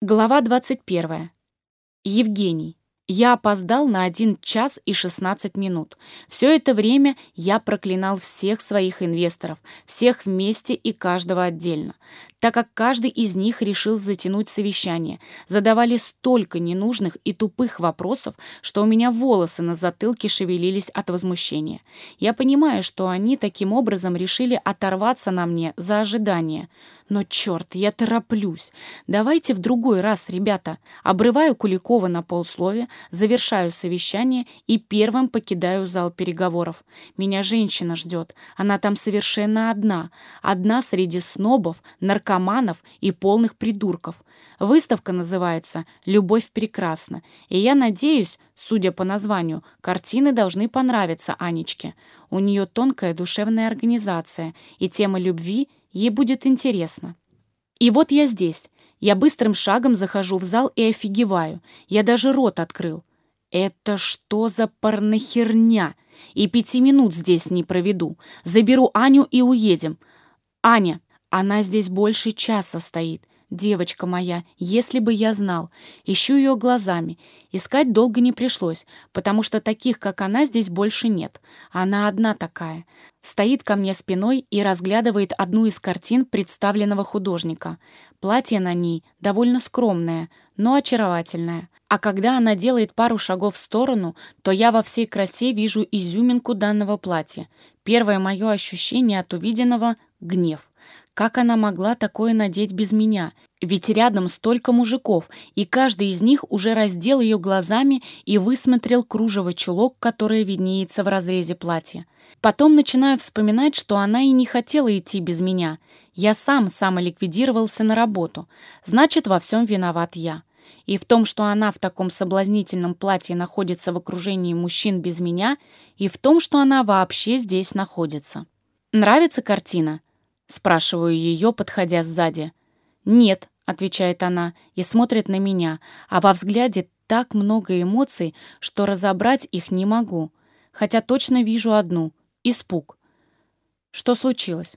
Глава 21. Евгений. Я опоздал на 1 час и 16 минут. Все это время я проклинал всех своих инвесторов, всех вместе и каждого отдельно, так как каждый из них решил затянуть совещание. Задавали столько ненужных и тупых вопросов, что у меня волосы на затылке шевелились от возмущения. Я понимаю, что они таким образом решили оторваться на мне за ожидание. Но черт, я тороплюсь. Давайте в другой раз, ребята. Обрываю Куликова на полсловия, завершаю совещание и первым покидаю зал переговоров. Меня женщина ждет. Она там совершенно одна. Одна среди снобов, наркоманов и полных придурков. Выставка называется «Любовь прекрасна», и я надеюсь, судя по названию, картины должны понравиться Анечке. У нее тонкая душевная организация, и тема любви ей будет интересна. И вот я здесь. Я быстрым шагом захожу в зал и офигеваю. Я даже рот открыл. Это что за порнохерня? И пяти минут здесь не проведу. Заберу Аню и уедем. Аня, она здесь больше часа стоит. Девочка моя, если бы я знал. Ищу ее глазами. Искать долго не пришлось, потому что таких, как она, здесь больше нет. Она одна такая. Стоит ко мне спиной и разглядывает одну из картин представленного художника. Платье на ней довольно скромное, но очаровательное. А когда она делает пару шагов в сторону, то я во всей красе вижу изюминку данного платья. Первое мое ощущение от увиденного — гнев. Как она могла такое надеть без меня? Ведь рядом столько мужиков, и каждый из них уже раздел ее глазами и высмотрел кружево чулок, которое виднеется в разрезе платья. Потом начинаю вспоминать, что она и не хотела идти без меня. Я сам самоликвидировался на работу. Значит, во всем виноват я. И в том, что она в таком соблазнительном платье находится в окружении мужчин без меня, и в том, что она вообще здесь находится. Нравится картина? Спрашиваю ее, подходя сзади. «Нет», — отвечает она и смотрит на меня, а во взгляде так много эмоций, что разобрать их не могу. Хотя точно вижу одну — испуг. Что случилось?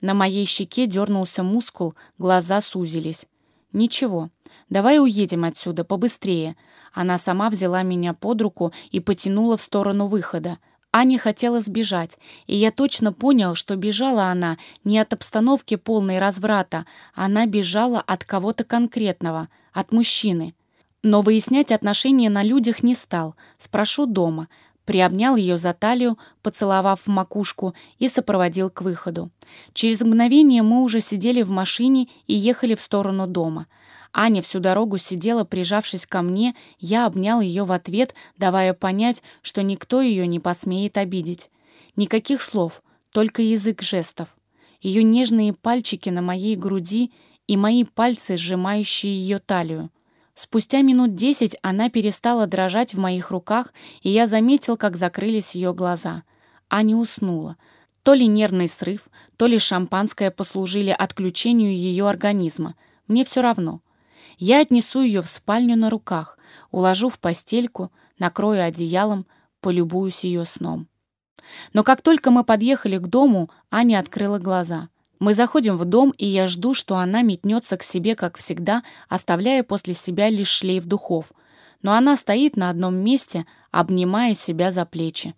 На моей щеке дернулся мускул, глаза сузились. «Ничего, давай уедем отсюда побыстрее». Она сама взяла меня под руку и потянула в сторону выхода. Аня хотела сбежать, и я точно понял, что бежала она не от обстановки полной разврата, она бежала от кого-то конкретного, от мужчины. Но выяснять отношения на людях не стал, спрошу дома, приобнял ее за талию, поцеловав в макушку и сопроводил к выходу. Через мгновение мы уже сидели в машине и ехали в сторону дома — Аня всю дорогу сидела, прижавшись ко мне, я обнял ее в ответ, давая понять, что никто ее не посмеет обидеть. Никаких слов, только язык жестов. Ее нежные пальчики на моей груди и мои пальцы, сжимающие ее талию. Спустя минут десять она перестала дрожать в моих руках, и я заметил, как закрылись ее глаза. Аня уснула. То ли нервный срыв, то ли шампанское послужили отключению ее организма. Мне все равно. Я отнесу ее в спальню на руках, уложу в постельку, накрою одеялом, полюбуюсь ее сном. Но как только мы подъехали к дому, Аня открыла глаза. Мы заходим в дом, и я жду, что она метнется к себе, как всегда, оставляя после себя лишь шлейф духов. Но она стоит на одном месте, обнимая себя за плечи.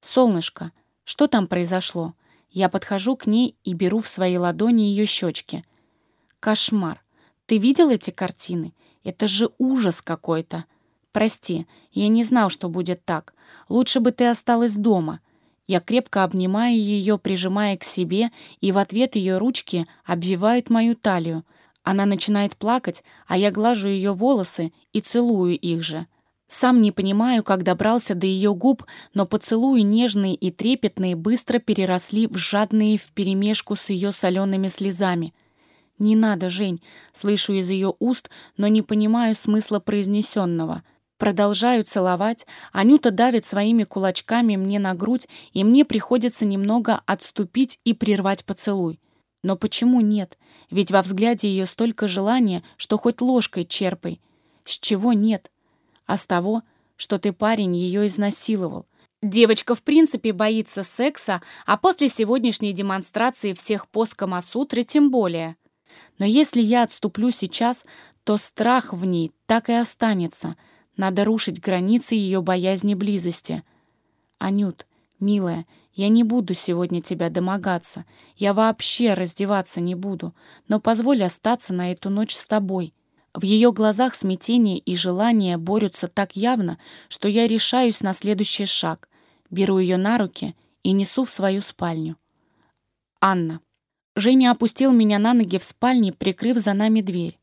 «Солнышко, что там произошло?» Я подхожу к ней и беру в свои ладони ее щечки. Кошмар. Ты видел эти картины? Это же ужас какой-то. Прости, я не знал, что будет так. Лучше бы ты осталась дома. Я крепко обнимаю ее, прижимая к себе, и в ответ ее ручки обвивают мою талию. Она начинает плакать, а я глажу ее волосы и целую их же. Сам не понимаю, как добрался до ее губ, но поцелуи нежные и трепетные быстро переросли в жадные вперемешку с ее солеными слезами. «Не надо, Жень!» Слышу из ее уст, но не понимаю смысла произнесенного. Продолжаю целовать, Анюта давит своими кулачками мне на грудь, и мне приходится немного отступить и прервать поцелуй. Но почему нет? Ведь во взгляде ее столько желания, что хоть ложкой черпай. С чего нет? А с того, что ты, парень, ее изнасиловал. Девочка в принципе боится секса, а после сегодняшней демонстрации всех поз Камасутры тем более. Но если я отступлю сейчас, то страх в ней так и останется. Надо рушить границы ее боязни близости. Анют, милая, я не буду сегодня тебя домогаться. Я вообще раздеваться не буду. Но позволь остаться на эту ночь с тобой. В ее глазах смятение и желание борются так явно, что я решаюсь на следующий шаг. Беру ее на руки и несу в свою спальню. Анна. Женя опустил меня на ноги в спальне, прикрыв за нами дверь.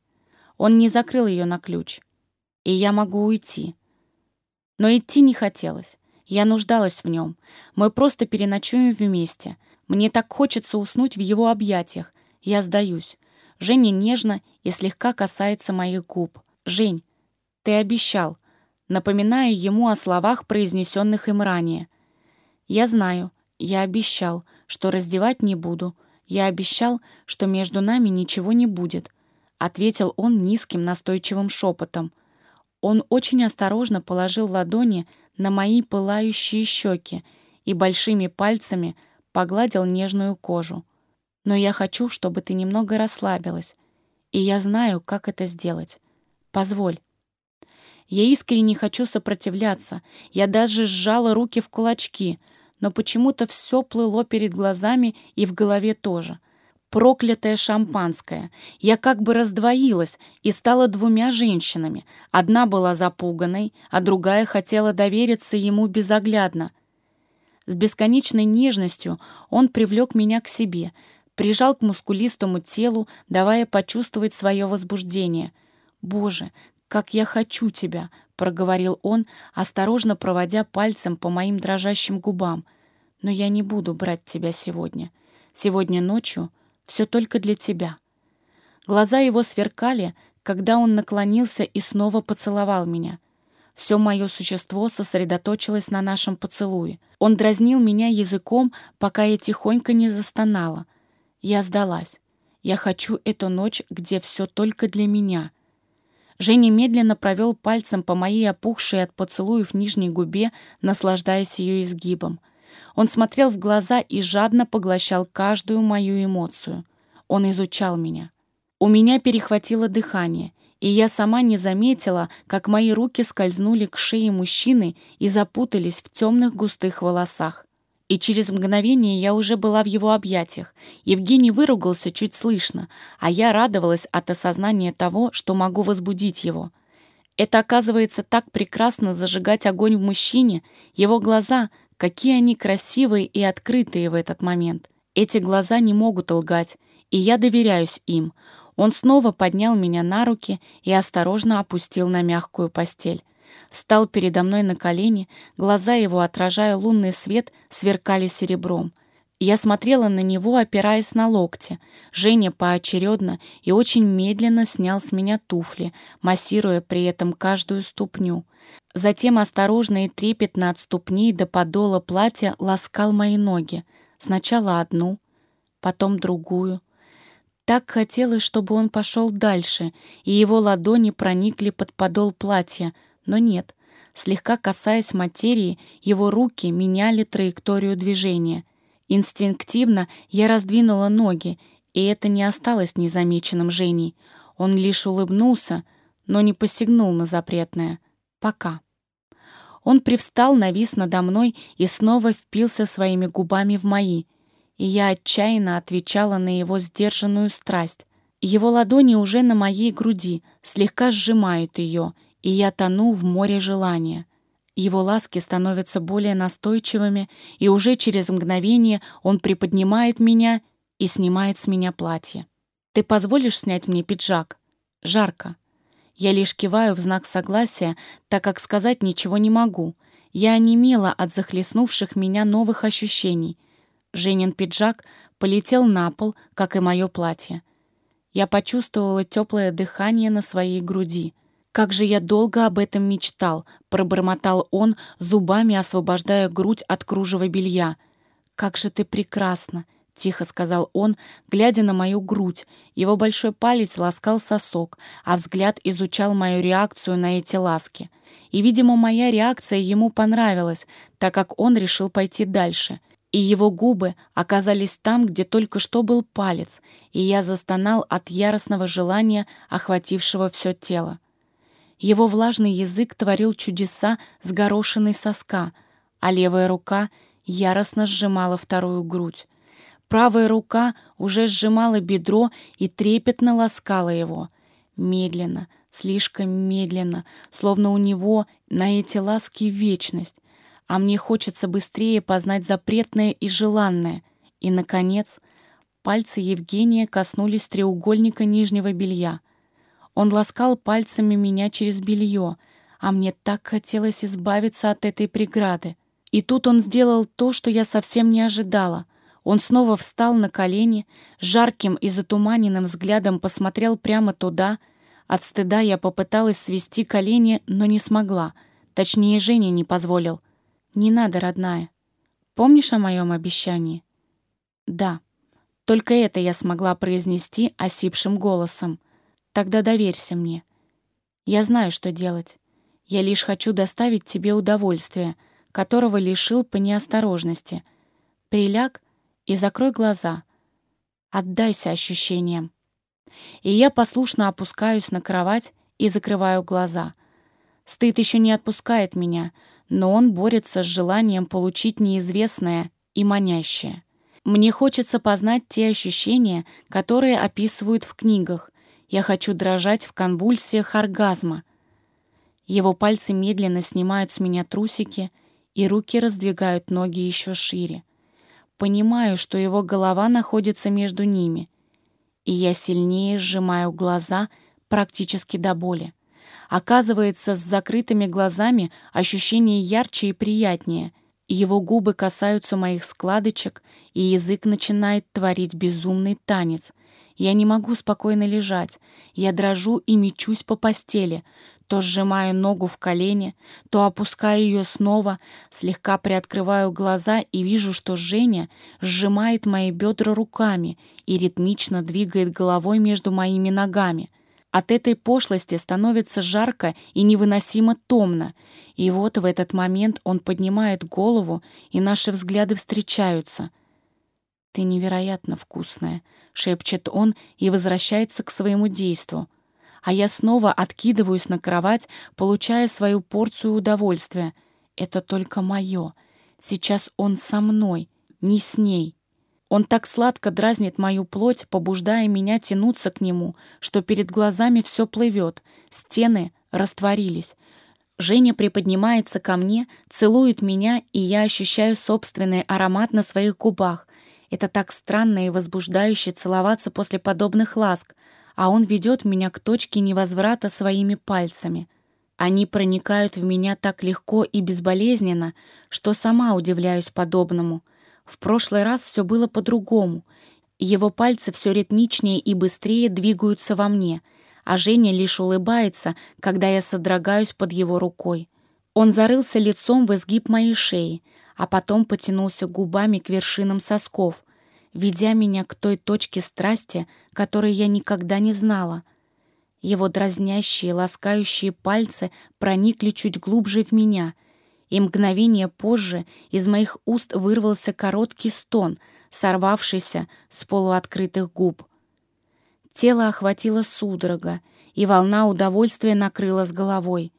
Он не закрыл ее на ключ. И я могу уйти. Но идти не хотелось. Я нуждалась в нем. Мы просто переночуем вместе. Мне так хочется уснуть в его объятиях. Я сдаюсь. Женя нежно и слегка касается моих губ. «Жень, ты обещал». Напоминаю ему о словах, произнесенных им ранее. «Я знаю, я обещал, что раздевать не буду. Я обещал, что между нами ничего не будет», ответил он низким настойчивым шепотом. Он очень осторожно положил ладони на мои пылающие щеки и большими пальцами погладил нежную кожу. «Но я хочу, чтобы ты немного расслабилась, и я знаю, как это сделать. Позволь». Я искренне хочу сопротивляться. Я даже сжала руки в кулачки, но почему-то все плыло перед глазами и в голове тоже. Проклятое шампанское. Я как бы раздвоилась и стала двумя женщинами. Одна была запуганной, а другая хотела довериться ему безоглядно. С бесконечной нежностью он привлек меня к себе, прижал к мускулистому телу, давая почувствовать свое возбуждение. «Боже, как я хочу тебя!» — проговорил он, осторожно проводя пальцем по моим дрожащим губам. «Но я не буду брать тебя сегодня. Сегодня ночью все только для тебя». Глаза его сверкали, когда он наклонился и снова поцеловал меня. Все мое существо сосредоточилось на нашем поцелуе. Он дразнил меня языком, пока я тихонько не застонала. Я сдалась. Я хочу эту ночь, где все только для меня. Женя медленно провел пальцем по моей опухшей от поцелуев нижней губе, наслаждаясь ее изгибом. Он смотрел в глаза и жадно поглощал каждую мою эмоцию. Он изучал меня. У меня перехватило дыхание, и я сама не заметила, как мои руки скользнули к шее мужчины и запутались в темных густых волосах. И через мгновение я уже была в его объятиях. Евгений выругался чуть слышно, а я радовалась от осознания того, что могу возбудить его. Это оказывается так прекрасно зажигать огонь в мужчине, его глаза, Какие они красивые и открытые в этот момент. Эти глаза не могут лгать, и я доверяюсь им. Он снова поднял меня на руки и осторожно опустил на мягкую постель. Встал передо мной на колени, глаза его, отражая лунный свет, сверкали серебром. Я смотрела на него, опираясь на локти. Женя поочередно и очень медленно снял с меня туфли, массируя при этом каждую ступню. Затем осторожно и трепетно от ступней до подола платья ласкал мои ноги. Сначала одну, потом другую. Так хотелось, чтобы он пошел дальше, и его ладони проникли под подол платья, но нет. Слегка касаясь материи, его руки меняли траекторию движения. Инстинктивно я раздвинула ноги, и это не осталось незамеченным Женей. Он лишь улыбнулся, но не посягнул на запретное — Пока. Он привстал, навис надо мной и снова впился своими губами в мои, и я отчаянно отвечала на его сдержанную страсть. Его ладони уже на моей груди, слегка сжимают ее, и я тону в море желания. Его ласки становятся более настойчивыми, и уже через мгновение он приподнимает меня и снимает с меня платье. «Ты позволишь снять мне пиджак? Жарко». Я лишь киваю в знак согласия, так как сказать ничего не могу. Я онемела от захлестнувших меня новых ощущений. Женин пиджак полетел на пол, как и мое платье. Я почувствовала теплое дыхание на своей груди. «Как же я долго об этом мечтал!» — пробормотал он, зубами освобождая грудь от кружева белья. «Как же ты прекрасна!» тихо сказал он, глядя на мою грудь. Его большой палец ласкал сосок, а взгляд изучал мою реакцию на эти ласки. И, видимо, моя реакция ему понравилась, так как он решил пойти дальше. и его губы оказались там, где только что был палец, и я застонал от яростного желания, охватившего все тело. Его влажный язык творил чудеса с горошиной соска, а левая рука яростно сжимала вторую грудь. Правая рука уже сжимала бедро и трепетно ласкала его. Медленно, слишком медленно, словно у него на эти ласки вечность а мне хочется быстрее познать запретное и желанное. И, наконец, пальцы Евгения коснулись треугольника нижнего белья. Он ласкал пальцами меня через белье, а мне так хотелось избавиться от этой преграды. И тут он сделал то, что я совсем не ожидала. Он снова встал на колени, жарким и затуманенным взглядом посмотрел прямо туда. От стыда я попыталась свести колени, но не смогла. Точнее, Женя не позволил — «Не надо, родная. Помнишь о моем обещании?» «Да. Только это я смогла произнести осипшим голосом. Тогда доверься мне. Я знаю, что делать. Я лишь хочу доставить тебе удовольствие, которого лишил по неосторожности. Приляг и закрой глаза. Отдайся ощущениям». И я послушно опускаюсь на кровать и закрываю глаза. Стыд еще не отпускает меня — но он борется с желанием получить неизвестное и манящее. Мне хочется познать те ощущения, которые описывают в книгах. Я хочу дрожать в конвульсиях оргазма. Его пальцы медленно снимают с меня трусики, и руки раздвигают ноги еще шире. Понимаю, что его голова находится между ними, и я сильнее сжимаю глаза практически до боли. Оказывается, с закрытыми глазами ощущение ярче и приятнее. Его губы касаются моих складочек, и язык начинает творить безумный танец. Я не могу спокойно лежать. Я дрожу и мечусь по постели. То сжимаю ногу в колене, то опускаю ее снова, слегка приоткрываю глаза и вижу, что Женя сжимает мои бедра руками и ритмично двигает головой между моими ногами — от этой пошлости становится жарко и невыносимо томно. И вот в этот момент он поднимает голову, и наши взгляды встречаются. «Ты невероятно вкусная», — шепчет он и возвращается к своему действу. А я снова откидываюсь на кровать, получая свою порцию удовольствия. Это только мое. Сейчас он со мной, не с ней. Он так сладко дразнит мою плоть, побуждая меня тянуться к нему, что перед глазами все плывет, стены растворились. Женя приподнимается ко мне, целует меня, и я ощущаю собственный аромат на своих губах. Это так странно и возбуждающе целоваться после подобных ласк, а он ведет меня к точке невозврата своими пальцами. Они проникают в меня так легко и безболезненно, что сама удивляюсь подобному — в прошлый раз все было по-другому. Его пальцы все ритмичнее и быстрее двигаются во мне, а Женя лишь улыбается, когда я содрогаюсь под его рукой. Он зарылся лицом в изгиб моей шеи, а потом потянулся губами к вершинам сосков, ведя меня к той точке страсти, которой я никогда не знала. Его дразнящие, ласкающие пальцы проникли чуть глубже в меня — и мгновение позже из моих уст вырвался короткий стон, сорвавшийся с полуоткрытых губ. Тело охватило судорога, и волна удовольствия накрыла с головой.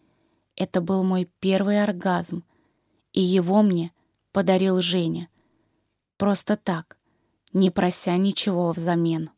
Это был мой первый оргазм, и его мне подарил Женя. Просто так, не прося ничего взамен.